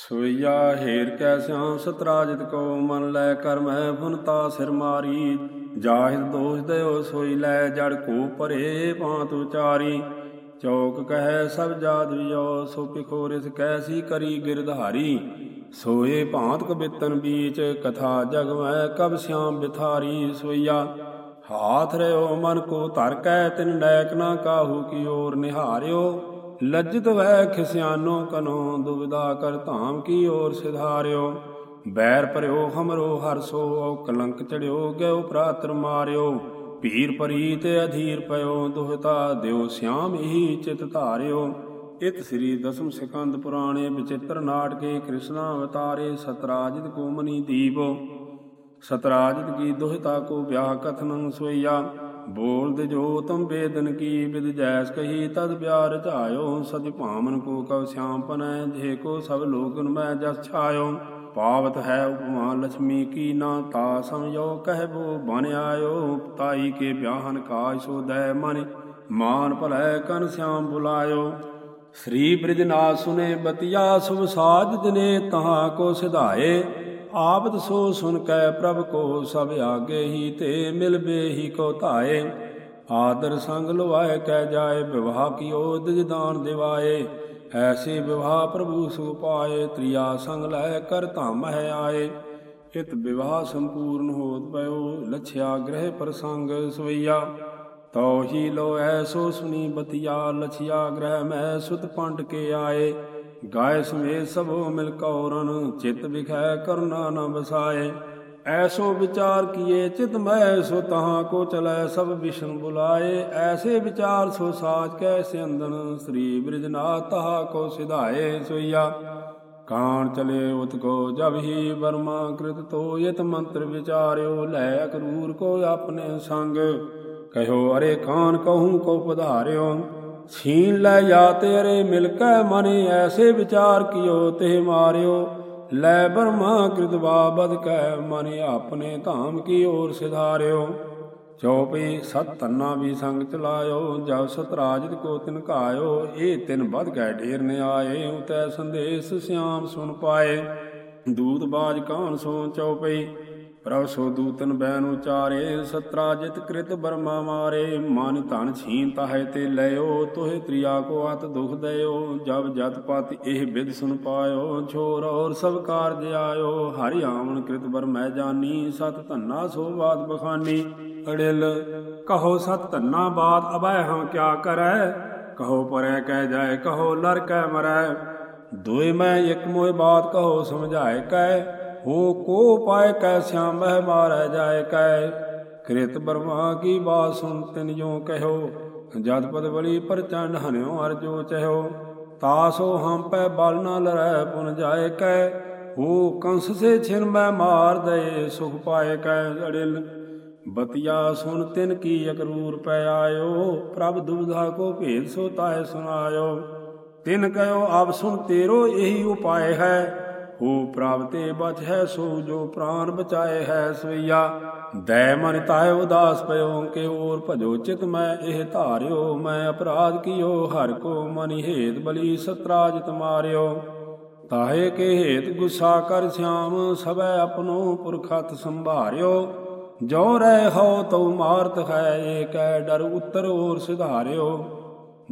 ਸੋਈਆ ਹੇਰ ਕੈ ਸਿਆਮ ਸਤਰਾਜਿਤ ਕੋ ਮਨ ਲੈ ਕਰ ਮੈਂ ਫੁਨਤਾ ਸਿਰ ਮਾਰੀ। ਜਾਹਿਦ ਦੋਸ਼ ਦਇਓ ਸੋਈ ਲੈ ਜੜ ਕੋ ਪਰੇ ਪਾਂਤ ਉਚਾਰੀ। ਚੌਕ ਕਹੈ ਸਭ ਜਾਦ ਵਿਓ ਸੋ ਪਿਖੋਰਿਸ ਕੈਸੀ ਕਰੀ ਗਿਰਧਾਰੀ ਸੋਏ ਭਾਂਤ ਕਬਿਤਨ ਬੀਚ, ਕਥਾ ਜਗ ਮੈਂ ਕਬ ਸਿਆਮ ਬਿਥਾਰੀ। ਸੋਈਆ ਹਾਥ ਰਿਓ ਮਨ ਕੋ ਧਰ ਕੈ, ਤਿਨ ਡੈਕ ਨਾ ਕਾਹੂ ਕੀ ਓਰ ਨਿਹਾਰਿਓ। ਲੱਜਤ ਵੈ ਖਿਸਿਆਨੋ ਕਨੋ ਦੁਬਿਦਾ ਕਰ ਧਾਮ ਕੀ ਓਰ ਸਿਧਾਰਿਓ। ਬੈਰ ਭਰਿਓ ਹਮਰੋ ਹਰਸੋ ਕਲੰਕ ਚੜਿਓ ਗਿਓ ਪ੍ਰਾਤਰ ਮਾਰਿਓ। ਭੀਰ ਪਰੀ ਤੇ ਅਧੀਰ ਪਇਓ, ਦੁਹਤਾ ਦਿਓ ਸਿਆਮ ਹੀ ਚਿਤ ਧਾਰਿਓ। ਇਤ ਸ੍ਰੀ ਦਸਮ ਸਿਕੰਦ ਪੁਰਾਣੇ ਵਿਚਿਤ੍ਰ ਨਾਟਕੇ ਕ੍ਰਿਸ਼ਨਾ ਅਵਤਾਰੇ ਸਤਰਾਜਿਤ ਕੋਮਨੀ ਦੀਪੋ ਸਤਰਾਜਿਤ ਕੀ ਦੁਹਤਾ ਕੋ ਵਿਆਹ ਕਥਨੰ ਸੋਈਆ ਬੋਲਦ ਜੋ ਤਮ ਬੇਦਨ ਕੀ ਵਿਦ ਜੈਸ ਕਹੀ, ਤਦ ਪਿਆਰ ਝਾਇਓ ਸਤਿ ਭਾਮਨ ਕੋ ਕਵ ਸਿਆਮ ਪਨੈ, ਜੇ ਕੋ ਸਭ ਲੋਕਨ ਮੈਂ ਜਸ ਛਾਇਓ। ਪਾਵਤ ਹੈ ਉਪਮਾ ਲక్ష్ਮੀ ਕੀ ਨਾ, ਤਾ ਸਮਝੋ ਕਹਿਬੋ ਬਨ ਆਇਓ। ਤਾਈ ਕੇ ਬਿਆਹਨ ਕਾਜ ਸੋ ਦੈ ਮਨ, ਮਾਨ ਭਲੈ ਕਨ ਸਿਆਮ ਬੁਲਾਇਓ। ਸ੍ਰੀ ਬ੍ਰਿਜਨਾਥ ਸੁਨੇ, ਬਤਿਆ ਸੁਭ ਸਾਜ ਦਿਨੇ, ਤਹਾ ਕੋ ਸਿਧਾਏ। ਆਪਦ ਸੋ ਸੁਨ ਕੈ ਪ੍ਰਭ ਕੋ ਸਭ ਆਗੇ ਹੀ ਤੇ ਮਿਲ ਬੇਹੀ ਕੋ ਧਾਏ। ਆਦਰ ਸੰਗ ਲਵਾਏ ਕੈ ਜਾਏ, ਵਿਵਾਹ ਕੀਓ ਦਿਜ ਦਿਵਾਏ। ਐਸੇ ਵਿਵਾਹ ਪ੍ਰਭੂ ਸੁ ਪਾਏ, ਤ੍ਰਿਆ ਸੰਗ ਲੈ ਕਰ ਧਮ ਹੈ ਆਏ। ਇਤ ਵਿਵਾਹ ਸੰਪੂਰਨ ਹੋਤ ਪਇਓ, ਲਛਿਆ ਗ੍ਰਹਿ ਪ੍ਰਸੰਗ ਸਵਈਆ। ਤਉ ਹੀ ਲੋ ਐਸੋ ਸੁਨੀ ਬਤਿਆ, ਲਛਿਆ ਗ੍ਰਹਿ ਮੈਂ ਸੁਤ ਪੰਡ ਕੇ ਆਏ। ਗਾਇ ਸਮੇਤ ਸਭੋ ਮਿਲ ਕੌਰਨ ਚਿਤ ਵਿਖੈ ਕਰਨਾ ਨ ਬਸਾਏ ਐਸੋ ਵਿਚਾਰ ਕੀਏ ਚਿਤ ਮੈਂ, ਸੋ ਤਹਾਂ ਕੋ ਚਲੈ ਸਭ ਵਿਸ਼ਨ ਬੁਲਾਏ। ਐਸੇ ਵਿਚਾਰ ਸੋ ਸਾਚ ਕੈ ਅੰਦਨ ਸ੍ਰੀ ਬ੍ਰਿਜਨਾਥ ਤਹਾ ਕੋ ਸਿਧਾਏ ਸੋਈਆ। ਕਾਣ ਚਲੇ ਉਤ ਕੋ ਜਬ ਹੀ ਬਰਮਾ ਕ੍ਰਿਤ ਤੋ ਯਤ ਮੰਤਰ ਵਿਚਾਰਿਓ, ਲੈ ਅਕਰੂਰ ਕੋ ਆਪਣੇ ਸੰਗ। ਕਹਿਓ ਅਰੇ ਕਾਨ ਕਹੂੰ ਕੋ ਪਧਾਰਿਓ। ਛੀਨ ਲੈ ਜਾ ਤੇਰੇ ਮਿਲ ਕੈ ਮਨੇ, ਐਸੇ ਵਿਚਾਰ ਕੀਓ ਤੇ ਮਾਰਿਓ। ਲੈ ਬਰਮਾ ਕ੍ਰਿਤ ਬਾਬਦ ਕੈ ਮਨ, ਆਪਣੇ ਧਾਮ ਕੀ ਓਰ ਸਿਧਾਰਿਓ। ਚੌਪਈ ਸਤ ਤੰਨਾ ਵੀ ਸੰਗ ਚਲਾਇਓ ਜਬ ਸਤਰਾਜਿਤ ਕੋ ਤਿਨ ਘਾਇਓ। ਇਹ ਤਿਨ ਬਦ ਗਏ ਢੇਰ ਨੇ ਆਏ ਉਤੈ ਸੰਦੇਸ਼ ਸਿਆਮ ਸੁਨ ਪਾਏ। ਦੂਤ ਬਾਜ ਕਾਨ ਸੋ ਚੌਪਈ ਪ੍ਰਭ ਸੋ ਦੂਤਨ ਬੈਨ ਉਚਾਰੇ, ਸਤਰਾ ਜਿਤ ਕ੍ਰਿਤ ਬਰਮਾ ਮਾਰੇ। ਮਨ ਧਨ ਛੀਨ ਤਾਹੇ ਤੇ ਲਿਓ ਤੋਹਿ ਤ੍ਰਿਆ ਕੋ ਅਤ ਦੁਖ ਦਇਓ। ਜਬ ਜਤ ਪਤ ਇਹ ਵਿਦ ਸੁਨ ਪਾਇਓ, ਛੋਰ ਔਰ ਸਭ ਕਾਰਜ ਆਇਓ। ਹਰਿ ਆਵਣ ਕ੍ਰਿਤ ਬਰ ਮੈਂ ਜਾਨੀ, ਸਤ ਧੰਨਾ ਸੋ ਬਾਤ ਬਖਾਨੀ। ਅੜਿਲ, ਕਹੋ ਸਤ ਧੰਨਾ ਬਾਤ ਅਬੈ ਹਾਂ ਕਿਆ ਕਰੈ? ਕਹੋ ਪਰੈ ਕਹਿ ਜਾਏ, ਕਹੋ ਲਰ ਕੈ ਮਰੈ? ਦੋਇ ਮੈਂ ਇਕ ਮੋਇ ਬਾਤ, ਕਹੋ ਸਮਝਾਏ ਕੈ ਹੋ ਕੋ ਪਾਏ ਕੈ ਸਿਆਮ ਮਹਿ ਮਾਰੈ ਜਾਏ ਕੈ। ਕ੍ਰਿਤ ਬਰਮਾ ਕੀ ਬਾਤ ਸੁਣ ਤਿਨ ਜੋ ਕਹਿਓ। ਜਦ ਪਦ ਬਲੀ ਪ੍ਰਚੰਡ ਹਨਿਓ ਅਰਜੋ ਚਹਿਓ। ਤਾਸੋ ਹਮ ਪੈ ਬਲ ਨ ਲਰੈ ਪੁਨ ਜਾਏ ਕੈ। ਹੋ ਕੰਸ ਸੇ ਛਿਨ ਮੈਂ ਮਾਰ ਦਏ ਸੁਖ ਪਾਏ ਕੈ ਅੜਿਲ। ਬਤਿਆ ਸੁਨ ਤਿਨ ਕੀ ਅਕਰੂਰ ਪੈ ਆਇਓ। ਪ੍ਰਭ ਦੁਬਧਾ ਕੋ ਭੇਦ ਸੋ ਤਾਏ ਸੁਨਾਇਓ। ਤਿਨ ਕਹਿਓ ਆਪ ਸੁਨ ਤੇਰੋ ਇਹੀ ਉਪਾਏ ਹੈ। ਹੋ ਪ੍ਰਭ ਤੇ ਬਚ ਹੈ ਸੋ ਜੋ ਪ੍ਰਾਨ ਬਚਾਏ ਹੈ ਸਵਈਆ। ਦੈ ਮਨ ਤਾਇ ਉਦਾਸ ਪਇਓ ਕੇ ਹੋਰ ਭਜੋ ਚਿਤ ਮੈਂ ਇਹ ਧਾਰਿਓ। ਮੈਂ ਅਪਰਾਧ ਕੀਓ, ਹਰ ਕੋ ਮਨਿ ਹੇਤ ਬਲੀ ਸਤਰਾਜ ਮਾਰਿਓ। ਤਾਹੇ ਕੇ ਹੇਤ ਗੁੱਸਾ ਕਰ ਸਿਆਮ, ਸਭੈ ਆਪਣੋ ਪੁਰਖਤ ਸੰਭਾਰਿਓ। ਜੋ ਰਹਿ ਹੋ ਤਉ ਮਾਰਤ ਹੈ ਏਕੈ ਡਰ ਉਤਰ ਔਰ ਸਿਧਾਰਿਓ।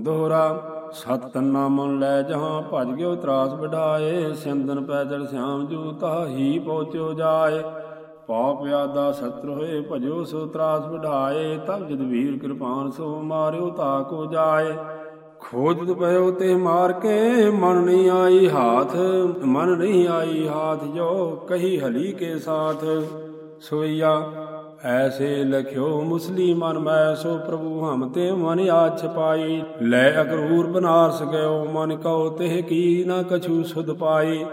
ਦੋਹਰਾ ਸਤ ਤੰਨਾ ਮਨ ਲੈ ਜਹਾਂ, ਭਜ ਗਿਓ ਤਰਾਸ ਵਢਾਏ ਸਿੰਦਨ ਪੈਦਲ ਸਿਆਮ ਜੂ ਤਾਹੀ ਪਹੁੰਚਿਓ ਜਾਏ। ਪਾਪ ਯਾਦਾ ਸਤਰ ਹੋਏ ਭਜੋ ਸੋ ਤਰਾਸ ਵਢਾਏ ਤਬ ਜਦ ਵੀਰ ਕਿਰਪਾਨ ਸੋ ਮਾਰਿਓ ਤਾ ਕੋ ਜਾਏ। ਖੋਜਤ ਪਇਓ ਤੇ ਮਾਰ ਕੇ ਮਨ ਨਹੀਂ ਆਈ ਹਾਥ। ਮਨ ਨਹੀਂ ਆਈ ਹਾਥ ਜੋ ਕਹੀ ਹਲੀ ਕੇ ਸਾਥ। ਸੋਈਆ ਐਸੇ ਲਖਿਓ ਮੁਸਲੀ ਮਨ ਮੈਂ ਸੋ ਪ੍ਰਭੂ ਹਮ ਤੇ ਮਨ ਆਛ ਪਾਈ ਲੈ ਅਕਰੂਰ ਬਨਾਰਸ ਗਇਓ ਮਨ ਕਉ ਤਿਹ ਕੀ ਨਾ ਕਛੂ ਸੁਧ ਪਾਈ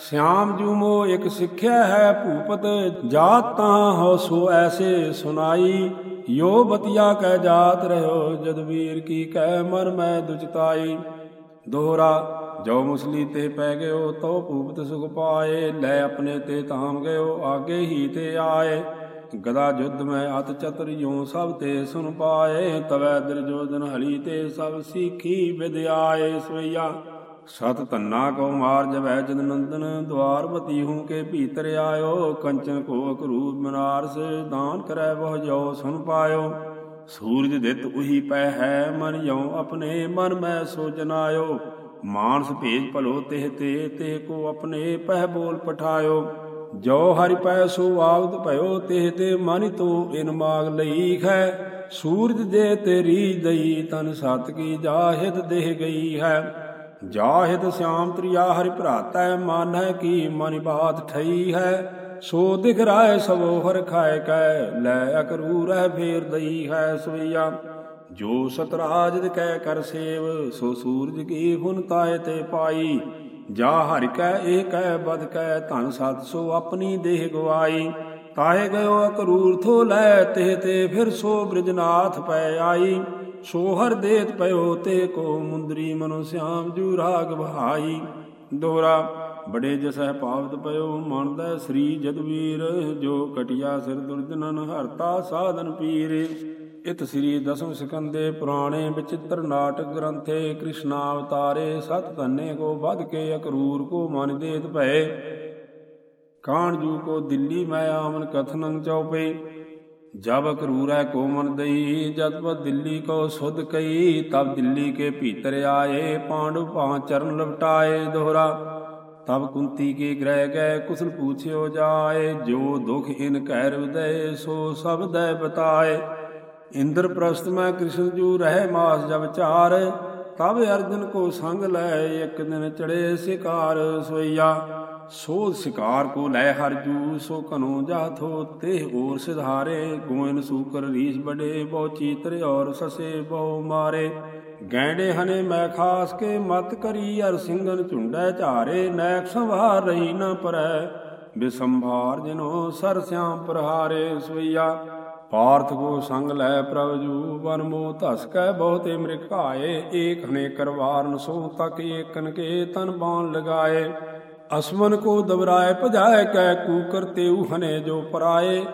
ਸਿਆਮ ਜੂਮੋ ਇੱਕ ਸਿੱਖਿਆ ਹੈ ਭੂਪਤ ਜਾਤ ਤਾਂ ਹੋ ਸੋ ਐਸੇ ਸੁਨਾਈ ਯੋ ਬਤਿਆ ਕਹਿ ਜਾਤ ਰਹਿਓ ਜਦ ਵੀਰ ਕੀ ਕਹਿ ਮਨ ਮੈਂ ਦੁਚਤਾਈ ਦੋਹਰਾ ਜੋ ਮੁਸਲੀ ਤੇ ਪੈ ਗਇਓ ਤੋ ਭੂਪਤ ਸੁਖ ਪਾਏ ਲੈ ਆਪਣੇ ਤੇ ਤਾਮ ਗਇਓ ਆਗੇ ਹੀ ਤੇ ਆਏ ਗਦਾ ਜੁਧ ਮੈਂ ਅਤ ਚਤਰ ਜੋ ਸਭ ਤੇ ਸੁਨ ਪਾਏ, ਤਵੈ ਦਿਰਜੋਦਨ ਹਲੀ ਤੇ ਸਭ ਸੀਖੀ ਵਿਦਿਆਏ ਸੋਈਆ ਸਤ ਤੰਨਾ ਕੋ ਮਾਰ ਜਵੈ ਜਨ ਨੰਦਨ ਦਵਾਰਵਤੀ ਹੂੰ ਕੇ ਭੀਤਰ ਆਇਓ, ਕੰਚਨ ਕੋ ਅਕਰੂਪ ਮਨਾਰਸ, ਦਾਨ ਕਰੈ ਬਹੁ ਜੋ ਸੁਨ ਪਾਇਓ। ਸੂਰਜ ਦਿੱਤ ਉਹੀ ਪੈ ਹੈ, ਮਨ ਯੋ ਆਪਣੇ, ਮਨ ਮੈਂ ਸੋ ਜਨਾਇਓ। ਮਾਨਸ ਭੇਜ ਭਲੋ ਤਿਹ ਤੇ ਤੇ ਕੋ ਆਪਣੇ, ਪਹਿ ਬੋਲ ਪਠਾਇਓ। ਜੋ ਹਰਿ ਪੈ ਸੋ ਆਗਦ ਭਇਓ, ਤਿਹ ਤੇ ਮਨ ਤੋ ਇਨ ਮਾਗ ਲਈ ਹੈ ਸੂਰਜ ਦੇ ਤੇਰੀ ਦਈ ਤਨ ਸਤ ਕੀ ਜਾਹਿਦ ਦੇਹ ਗਈ ਹੈ। ਜਾਹਿਦ ਸਿਆਮ ਤ੍ਰਿਆ ਹਰਿ ਭਰਾਤੈ ਮਾਨੈ ਕੀ ਮਨ ਬਾਤ ਠਈ ਹੈ। ਸੋ ਦਿਖ ਰਾਏ ਸਭੋ ਹਰ ਖਾਏ ਕੈ, ਲੈ ਅਕਰੂ ਰਹਿ ਫੇਰ ਦਈ ਹੈ ਸਵਈਆ। ਜੋ ਸਤਰਾਜ ਕਹਿ ਕਰ ਸੇਵ, ਸੋ ਸੂਰਜ ਕੀ ਹੁਨ ਤਾਏ ਤੇ ਪਾਈ। ਜਾ ਹਰਿ ਕੈ ਇਹ ਕਹਿ ਬਦ ਕੈ, ਧਨ ਸਤ ਸੋ ਆਪਣੀ ਦੇਹ ਗਵਾਈ। ਤਾਏ ਗਇਓ ਅਕਰੂਰ ਥੋ ਲੈ ਤੇ ਤੇ ਫਿਰ ਸੋ ਬ੍ਰਿਜਨਾਥ ਪੈ ਆਈ। ਸੋ ਹਰ ਦੇਤ ਪਇਓ, ਤੇ ਕੋ ਮੁੰਦਰੀ ਮਨੁ ਸਿਆਮ ਜੂ ਰਾਗ ਬਹਾਈ ਦੋਰਾ, ਬੜੇ ਜਸਹਿ ਪਾਵਤ ਪਇਓ ਮਨਦਾ ਸ੍ਰੀ ਜਦਵੀਰ ਜੋ ਕਟਿਆ ਸਿਰ ਦੁਰਜਨਨ ਹਰਤਾ ਸਾਧਨ ਪੀਰ। ਇਤ ਸ੍ਰੀ ਦਸਮ ਸਕੰਦੇ ਪੁਰਾਣੇ ਵਿਚਿਤ੍ਰ ਨਾਟਕ ਗ੍ਰੰਥੇ ਕ੍ਰਿਸ਼ਨਾ ਅਵਤਾਰੇ ਸਤ ਧੰਨੇ ਕੋ ਵਧ ਕੇ ਅਕਰੂਰ ਕੋ ਮਨ ਦੇਤ ਭਏ। ਕਾਣ ਜੂ ਕੋ ਦਿੱਲੀ ਮੈਂ ਆਮਨ ਕਥਨੰ ਚਉਪੇ, ਜਬ ਅਕਰੂਰੈ ਕੋ ਮਨ ਦਈ, ਜਦ ਵ ਦਿੱਲੀ ਕੋ ਸੁਧ ਕਈ, ਤਬ ਦਿੱਲੀ ਕੇ ਭੀਤਰ ਆਏ, ਪਾਂਡੁ ਪਾ ਚਰਨ ਲਪਟਾਏ ਦੋਹਰਾ। ਤਬ ਕੁੰਤੀ ਕੇ ਗ੍ਰਹਿ ਗਏ ਕੁਸਲ ਪੂਛਿਓ ਜਾਏ, ਜੋ ਦੁਖ ਇਨ ਕਹਿ ਹਿਰਦੈ ਸੋ ਸਭ ਦੈ ਬਤਾਏ। ਇੰਦਰ ਪ੍ਰਸਤ ਮੈਂ ਕ੍ਰਿਸ਼ਨ ਜੂ ਰਹਿ ਮਾਸ ਜਬ ਚਾਰ ਤਬ ਅਰਜਨ ਕੋ ਸੰਗ ਲੈ ਇੱਕ ਦਿਨ ਚੜੇ ਸਿਕਾਰ ਸੋਈਆ। ਸੋ ਸਿਕਾਰ ਕੋ ਲੈ ਹਰ ਜੂ, ਸੋ ਕਨੋ ਜਾਥੋ ਤੇ ਹੋਰ ਸਿਧਾਰੇ। ਗੋਇਨ ਸੂਕਰ ਰੀਸ ਬੜੇ ਬਹੁ ਚੀਤਰ ਔਰ ਸਸੇ ਬਹੁ ਮਾਰੇ। ਗੈਂਡੇ ਹਨੇ ਮੈਂ ਖਾਸ ਕੇ ਮਤ ਕਰੀ, ਅਰ ਸਿੰਘਨ ਝੁੰਡੈ ਝਾਰੇ। ਨੈਕ ਸੰਭਾਰ ਰਹੀ ਨਾ ਪਰੈ, ਬਿਸੰਭਾਰ ਜਿਨੋ ਸਰਸਿਆ ਪ੍ਰਹਾਰੇ ਸੋਈਆ। ਪਾਰਥ ਕੋ ਸੰਗ ਲੈ ਪ੍ਰਭ ਜੂ ਬਨ ਮੋ ਧਸ ਕੈ ਬਹੁਤੇ ਮ੍ਰਿਗ ਘਾਏ ਏਕ ਹਨੇ ਕਰਵਾਰਨ ਸੋ ਤਕ ਏਕਨ ਕੇ ਤਨ ਬਾਣ ਲਗਾਏ। ਅਸਮਨ ਕੋ ਦਬਰਾਏ, ਭਜਾਏ ਕੈ ਕੂਕਰ ਤੇਉ ਹਨੇ ਜੋ ਪਰਾਏ।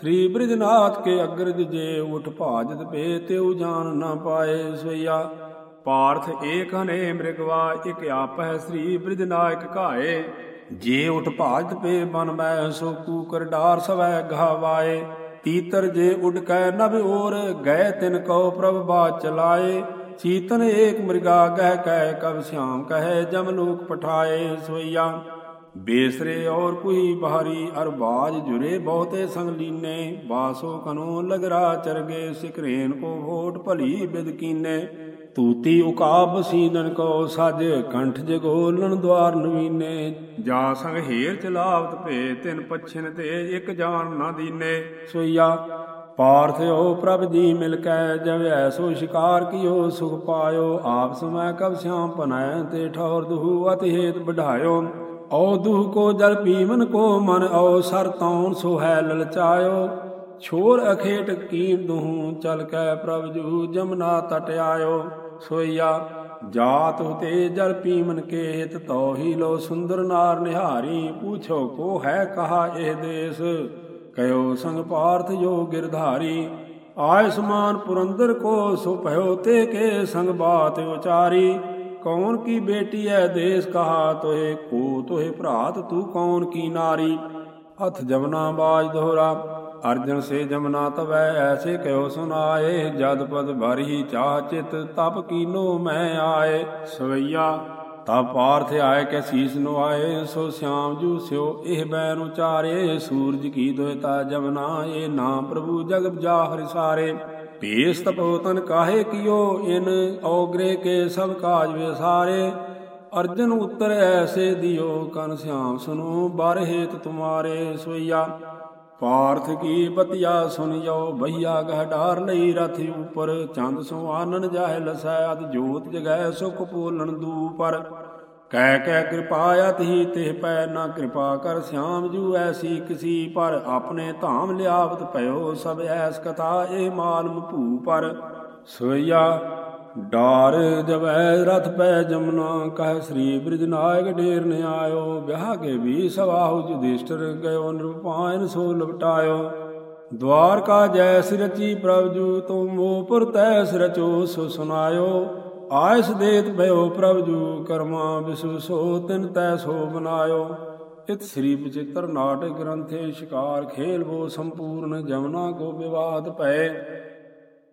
ਸ੍ਰੀ ਬ੍ਰਿਜਨਾਥ ਕੇ ਅਗਰਜ ਜੇ ਉਠ ਭਾਜਤ ਪੇ ਤੇਉ ਜਾਣ ਨਾ ਪਾਏ ਸੋਈਆ ਪਾਰਥ ਏਕ ਹਨੇ ਮ੍ਰਿਗਵਾ ਇਕ ਆਪਹਿ ਸ੍ਰੀ ਬ੍ਰਿਜਨਾਇਕ ਘਾਏ। ਜੇ ਉਠ ਭਾਜਤ ਪੇ, ਬਨ ਮੈਂ ਸੋ ਕੂਕਰ ਡਾਰ ਸਵੈ ਗਾਵਾਏ ਤੀਤਰ ਜੇ ਉਡ ਕੈ ਨਭ ਔਰ ਗਏ ਤਿਨ ਕਉ ਪ੍ਰਭ ਬਾਤ ਚਲਾਏ। ਚੀਤਨ ਏਕ ਮ੍ਰਿਗਾ ਗਹਿ ਕੈ, ਕਬ ਸ਼ਿਆਮ ਕਹੈ ਜਮ ਲੋਕ ਪਠਾਏ ਸੋਈਆ। ਬੇਸਰੇ ਔਰ ਕੋਈ ਬਹਾਰੀ, ਅਰਬਾਜ਼ ਜੁਰੇ ਬਹੁਤੇ ਸੰਗ ਲੀਨੇ। ਬਾਸੋ ਕਨੋ ਲਗਰਾ ਚਰਗੇ, ਸਿਕਰੇਨ ਕੋ ਹੋਟ ਭਲੀ ਬਿਦ ਕੀਨੇ। ਤੂਤੀ ਉਕਾਬ ਸੀਨਨ ਕੋ ਸਜ ਕੰਠ ਜਗੋਲਨ ਦਵਾਰ ਨਵੀਨੇ। ਜਾ ਸੰਗ ਹੀਰ ਚਲਾਵਤ ਭੇ ਤਿਨ ਪਛਨ ਤੇ ਇਕ ਜਾਨ ਨਾ ਦੀਨੇ। ਸੋਈਆ ਪਾਰਥ ਓ ਪ੍ਰਭ ਜੀ ਮਿਲ ਕੈ ਜਬ ਐਸੋ ਸ਼ਿਕਾਰ ਕੀਓ ਸੁਖ ਪਾਇਓ ਆਪ ਸਮੈ ਕਬ ਸ਼ਾਮ ਪਨੈ ਤੇ ਠੌਰ ਦੁਹੂ ਅਤਿ ਹੇਤ ਬਢਾਇਓ ਓ ਦੁਹ ਕੋ ਜਲ ਪੀਵਨ ਕੋ ਮਨ ਓ ਸਰ ਤੌਣ ਸੋ ਹੈ ਲਲਚਾਇਓ ਛੋਰ ਅਖੇਟ ਕੀਨ ਦੁਹੂ ਚਲ ਕੈ ਪ੍ਰਭ ਜੂ ਜਮਨਾ ਤਟ ਆਇਓ। ਸੋਈਆ। ਜਾਤ ਉਤੇ ਜਲ ਪੀਮਨ ਕੇ ਹਿਤ ਲੋ ਸੁੰਦਰ ਨਾਰ ਨਿਹਾਰੀ, ਪੁੱਛੋ ਕੋ ਹੈ ਕਹਾ ਇਹ ਦੇਸ। ਕਯੋ ਸੰਗ ਪਾਰਥ ਜੋ ਗਿਰਧਾਰੀ ਆਇ ਸਮਾਨ ਪੁਰੰਦਰ ਕੋ ਸੋ ਭਇਓ ਤੇ ਕੇ ਸੰਗ ਬਾਤ ਉਚਾਰੀ। ਕੌਣ ਕੀ ਬੇਟੀ ਐ ਦੇਸ ਕਹਾ ਤੋਏ ਕੋ ਤੋਏ ਭਰਾਤ ਤੂੰ ਕੌਣ ਕੀ ਨਾਰੀ। ਹੱਥ ਜਮਨਾ ਬਾਜ ਦੋਹਰਾ ਅਰਜਨ ਸੇ ਜਮਨਾ ਤਵੈ, ਐਸੇ ਕਹਿਓ ਸੁਨਾਏ ਜਦ ਪਦ ਭਰੀ ਚਾਹ ਚਿਤ, ਤਪ ਕੀਨੋ ਮੈਂ ਆਏ। ਸਵਈਆ ਤਾ ਪਾਰਥ ਆਏ ਕੈ ਸੀਸ ਆਏ, ਸੋ ਸਿਆਮ ਜੂ ਸਿਓ, ਇਹ ਬੈਨ ਉਚਾਰੇ, ਸੂਰਜ ਕੀ ਦੋਇਤਾ ਜਮਨਾ ਇਹ ਨਾਮ ਪ੍ਰਭੂ ਜਗ ਜਾ ਸਾਰੇ। ਭੇਸ ਤਪੋ ਤਨ ਕਾਹੇ ਕੀਓ, ਇਨ ਔਗਰੇ ਕੇ ਸਭ ਕਾਜ ਵਿਸਾਰੇ। ਅਰਜਨ ਉਤਰ, ਐਸੇ ਦਿਓ, ਕਨ ਸਿਆਮ ਸੁਨੋ, ਬਰ ਹੇਤ ਤੁਮਾਰੇ। ਸੋਈਆ ਪਾਰਥ ਕੀ ਬਤਿਆ ਸੁਨਿਓ ਬਈਆ ਗਹ ਢਾਰ ਲਈ ਰਥ ਉਪਰ, ਚੰਦ ਸੋ ਆਨਨ ਜਾਹਿ ਲਸੈ ਅਤ ਜੋਤ ਜਗੈ ਸੁਖ ਪੂਲਣ ਦੂਪਰ। ਕਹਿ ਕਹਿ ਕਿਰਪਾ ਅਤਿ ਤੇ ਪੈ ਨਾ ਕਿਰਪਾ ਕਰ ਸਿਆਮ ਜੂ, ਐਸੀ ਕਿਸੀ ਪਰ। ਆਪਣੇ ਧਾਮ ਲਿਆਵਤ ਭਇਓ ਸਭ ਐਸ ਕਥਾ, ਇਹ ਮਾਲਮ ਭੂ ਪਰ। ਸੋਇਆ ਡਾਰ ਜਵੈ ਰਥ ਪੈ ਜਮਨਾ, ਕਹਿ ਸ੍ਰੀ ਬ੍ਰਿਜ ਨਾਇਕ ਢੇਰ ਨ ਆਇਓ ਵਿਆਹ ਕੇ ਵੀ ਸਵਾਹੁ ਜੁਦਿਸ਼ਟਰ ਗਇਓ, ਨਿਰਪਾਇਨ ਸੋ ਲਪਟਾਇਓ। ਦਵਾਰਕਾ ਜੈ ਸਿਰਚੀ ਪ੍ਰਭ ਜੂ, ਤੁਮ ਮੋਪੁਰ ਤੈ ਸਿਰਚੋ ਸੋ ਸੁਨਾਇਓ ਆਇਸ ਦੇਤ ਭਇਓ ਪ੍ਰਭ ਜੂ, ਕਰਮਾ ਵਿਸਵ ਸੋ ਤਿਨ ਤੈ ਸੋ ਬਨਾਇਓ। ਇਤ ਸ੍ਰੀ ਬਚਿੱਤਰ ਨਾਟਕ ਗ੍ਰੰਥੇ, ਸ਼ਿਕਾਰ ਖੇਲ ਬੋ ਸੰਪੂਰਨ, ਜਮਨਾ ਕੋ ਵਿਵਾਦ ਪਏ